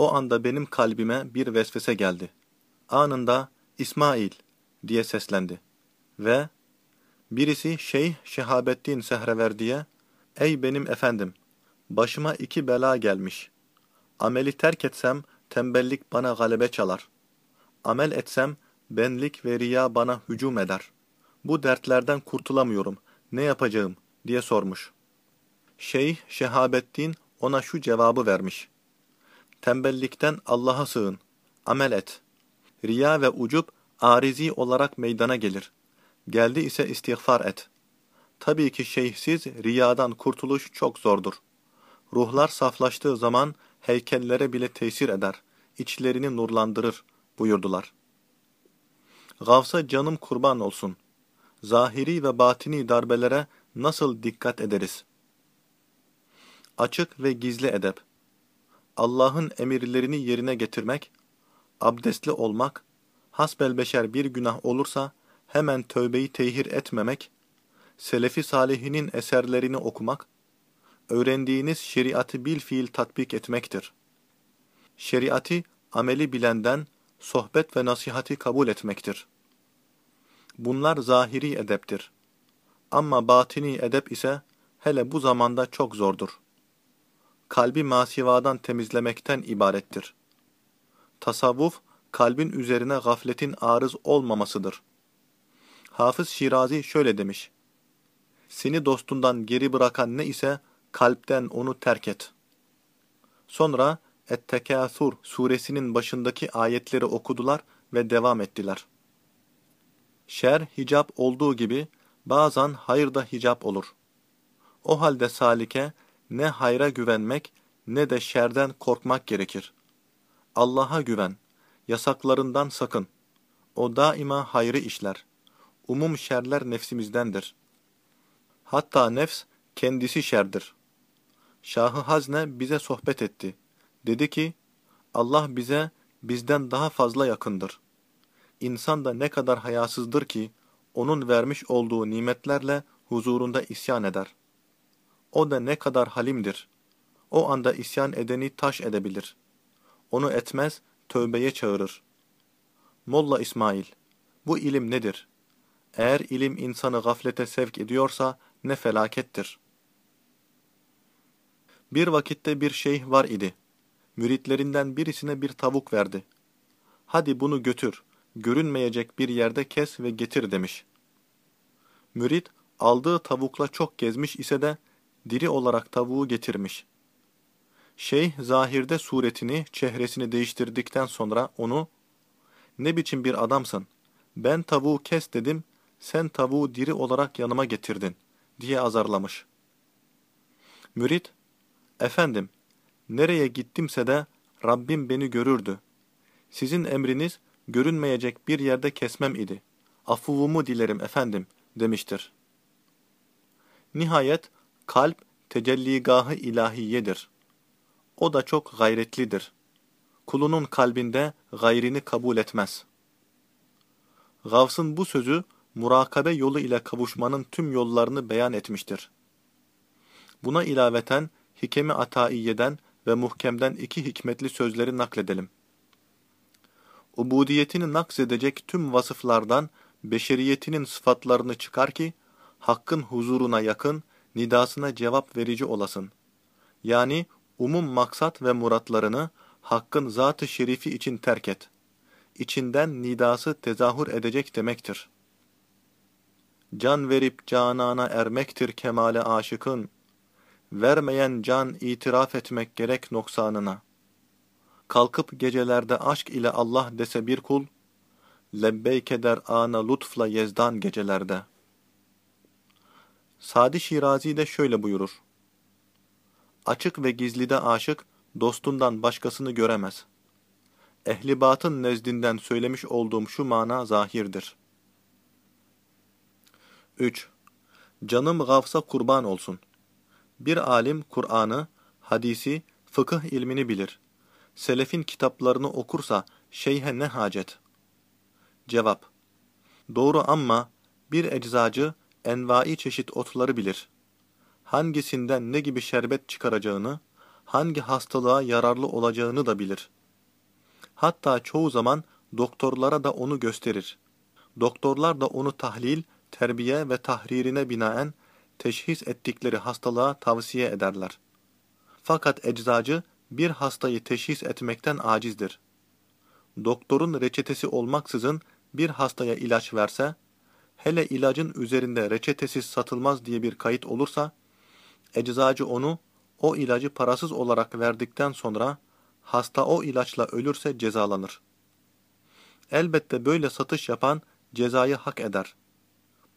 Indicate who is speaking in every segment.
Speaker 1: O anda benim kalbime bir vesvese geldi. Anında İsmail diye seslendi. Ve birisi Şeyh Şehabettin Sehreverdi'ye Ey benim efendim! Başıma iki bela gelmiş. Ameli terk etsem tembellik bana galebe çalar. Amel etsem benlik ve riya bana hücum eder. Bu dertlerden kurtulamıyorum. Ne yapacağım? diye sormuş. Şeyh Şehabettin ona şu cevabı vermiş. Tembellikten Allah'a sığın. Amel et. Riya ve ucup arizi olarak meydana gelir. Geldi ise istiğfar et. Tabii ki şeyhsiz riyadan kurtuluş çok zordur. Ruhlar saflaştığı zaman heykellere bile tesir eder, içlerini nurlandırır buyurdular. Gavsa canım kurban olsun. Zahiri ve batini darbelere nasıl dikkat ederiz? Açık ve gizli edep. Allah'ın emirlerini yerine getirmek, abdestli olmak, hasbelbeşer bir günah olursa hemen tövbeyi tehir etmemek, Selefi salihinin eserlerini okumak, öğrendiğiniz şeriatı bil fiil tatbik etmektir. Şeriatı ameli bilenden sohbet ve nasihati kabul etmektir. Bunlar zahiri edeptir. Ama batini edep ise hele bu zamanda çok zordur. Kalbi masivadan temizlemekten ibarettir. Tasavvuf, kalbin üzerine gafletin arız olmamasıdır. Hafız Şirazi şöyle demiş. Seni dostundan geri bırakan ne ise kalpten onu terk et. Sonra Et-Tekâthur suresinin başındaki ayetleri okudular ve devam ettiler. Şer hicap olduğu gibi bazen hayır da hicap olur. O halde salike ne hayra güvenmek ne de şerden korkmak gerekir. Allah'a güven, yasaklarından sakın. O daima hayrı işler. Umum şerler nefsimizdendir. Hatta nefs kendisi şerdir. Şahı Hazne bize sohbet etti. Dedi ki, Allah bize bizden daha fazla yakındır. İnsan da ne kadar hayasızdır ki, onun vermiş olduğu nimetlerle huzurunda isyan eder. O da ne kadar halimdir. O anda isyan edeni taş edebilir. Onu etmez, tövbeye çağırır. Molla İsmail, bu ilim nedir? Eğer ilim insanı gaflete sevk ediyorsa ne felakettir. Bir vakitte bir şeyh var idi. Müritlerinden birisine bir tavuk verdi. Hadi bunu götür, görünmeyecek bir yerde kes ve getir demiş. Mürit aldığı tavukla çok gezmiş ise de diri olarak tavuğu getirmiş. Şeyh zahirde suretini, çehresini değiştirdikten sonra onu ''Ne biçim bir adamsın? Ben tavuğu kes dedim, sen tavuğu diri olarak yanıma getirdin.'' diye azarlamış. Mürit ''Efendim, nereye gittimse de Rabbim beni görürdü. Sizin emriniz görünmeyecek bir yerde kesmem idi. Afuvumu dilerim efendim.'' demiştir. Nihayet kalp tecelligahı ilahiyedir. O da çok gayretlidir. Kulunun kalbinde gayrini kabul etmez. Gavs'ın bu sözü murakabe yolu ile kavuşmanın tüm yollarını beyan etmiştir. Buna ilaveten Hikemi Ataiye'den ve Muhkem'den iki hikmetli sözleri nakledelim. Ubudiyetini nakzedecek tüm vasıflardan beşeriyetinin sıfatlarını çıkar ki, Hakk'ın huzuruna yakın, nidasına cevap verici olasın. Yani umum maksat ve muratlarını Hakk'ın zat-ı şerifi için terk et. İçinden nidası tezahür edecek demektir. Can verip canana ermektir kemale aşıkın. Vermeyen can itiraf etmek gerek noksanına. Kalkıp gecelerde aşk ile Allah dese bir kul, lebbeyk eder ana lütfla yezdan gecelerde. Sadi Şirazi de şöyle buyurur. Açık ve gizlide aşık, dostundan başkasını göremez. Ehli batın nezdinden söylemiş olduğum şu mana zahirdir. 3. Canım gafsa kurban olsun. Bir alim Kur'an'ı, hadisi, fıkıh ilmini bilir. Selefin kitaplarını okursa şeyhe ne hacet? Cevap. Doğru ama bir eczacı envai çeşit otları bilir. Hangisinden ne gibi şerbet çıkaracağını, hangi hastalığa yararlı olacağını da bilir. Hatta çoğu zaman doktorlara da onu gösterir. Doktorlar da onu tahlil, terbiye ve tahririne binaen teşhis ettikleri hastalığa tavsiye ederler. Fakat eczacı bir hastayı teşhis etmekten acizdir. Doktorun reçetesi olmaksızın bir hastaya ilaç verse, hele ilacın üzerinde reçetesiz satılmaz diye bir kayıt olursa, eczacı onu o ilacı parasız olarak verdikten sonra hasta o ilaçla ölürse cezalanır. Elbette böyle satış yapan cezayı hak eder.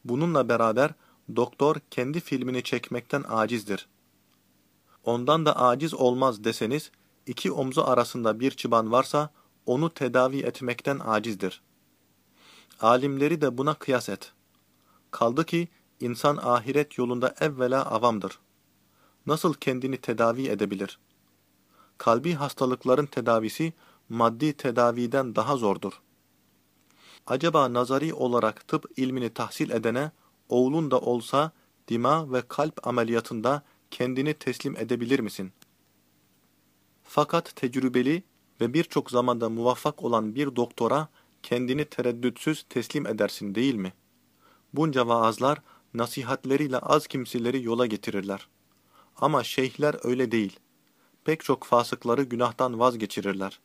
Speaker 1: Bununla beraber doktor kendi filmini çekmekten acizdir. Ondan da aciz olmaz deseniz, iki omzu arasında bir çıban varsa onu tedavi etmekten acizdir. Alimleri de buna kıyas et. Kaldı ki insan ahiret yolunda evvela avamdır. Nasıl kendini tedavi edebilir? Kalbi hastalıkların tedavisi maddi tedaviden daha zordur. Acaba nazari olarak tıp ilmini tahsil edene, oğlun da olsa dima ve kalp ameliyatında kendini teslim edebilir misin? Fakat tecrübeli ve birçok zamanda muvaffak olan bir doktora kendini tereddütsüz teslim edersin değil mi? Bunca vaazlar nasihatleriyle az kimseleri yola getirirler. Ama şeyhler öyle değil. Pek çok fasıkları günahtan vazgeçirirler.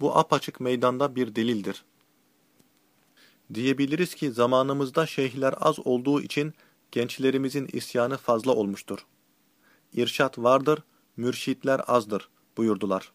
Speaker 1: Bu apaçık meydanda bir delildir. Diyebiliriz ki zamanımızda şeyhler az olduğu için gençlerimizin isyanı fazla olmuştur. İrşat vardır, mürşitler azdır buyurdular.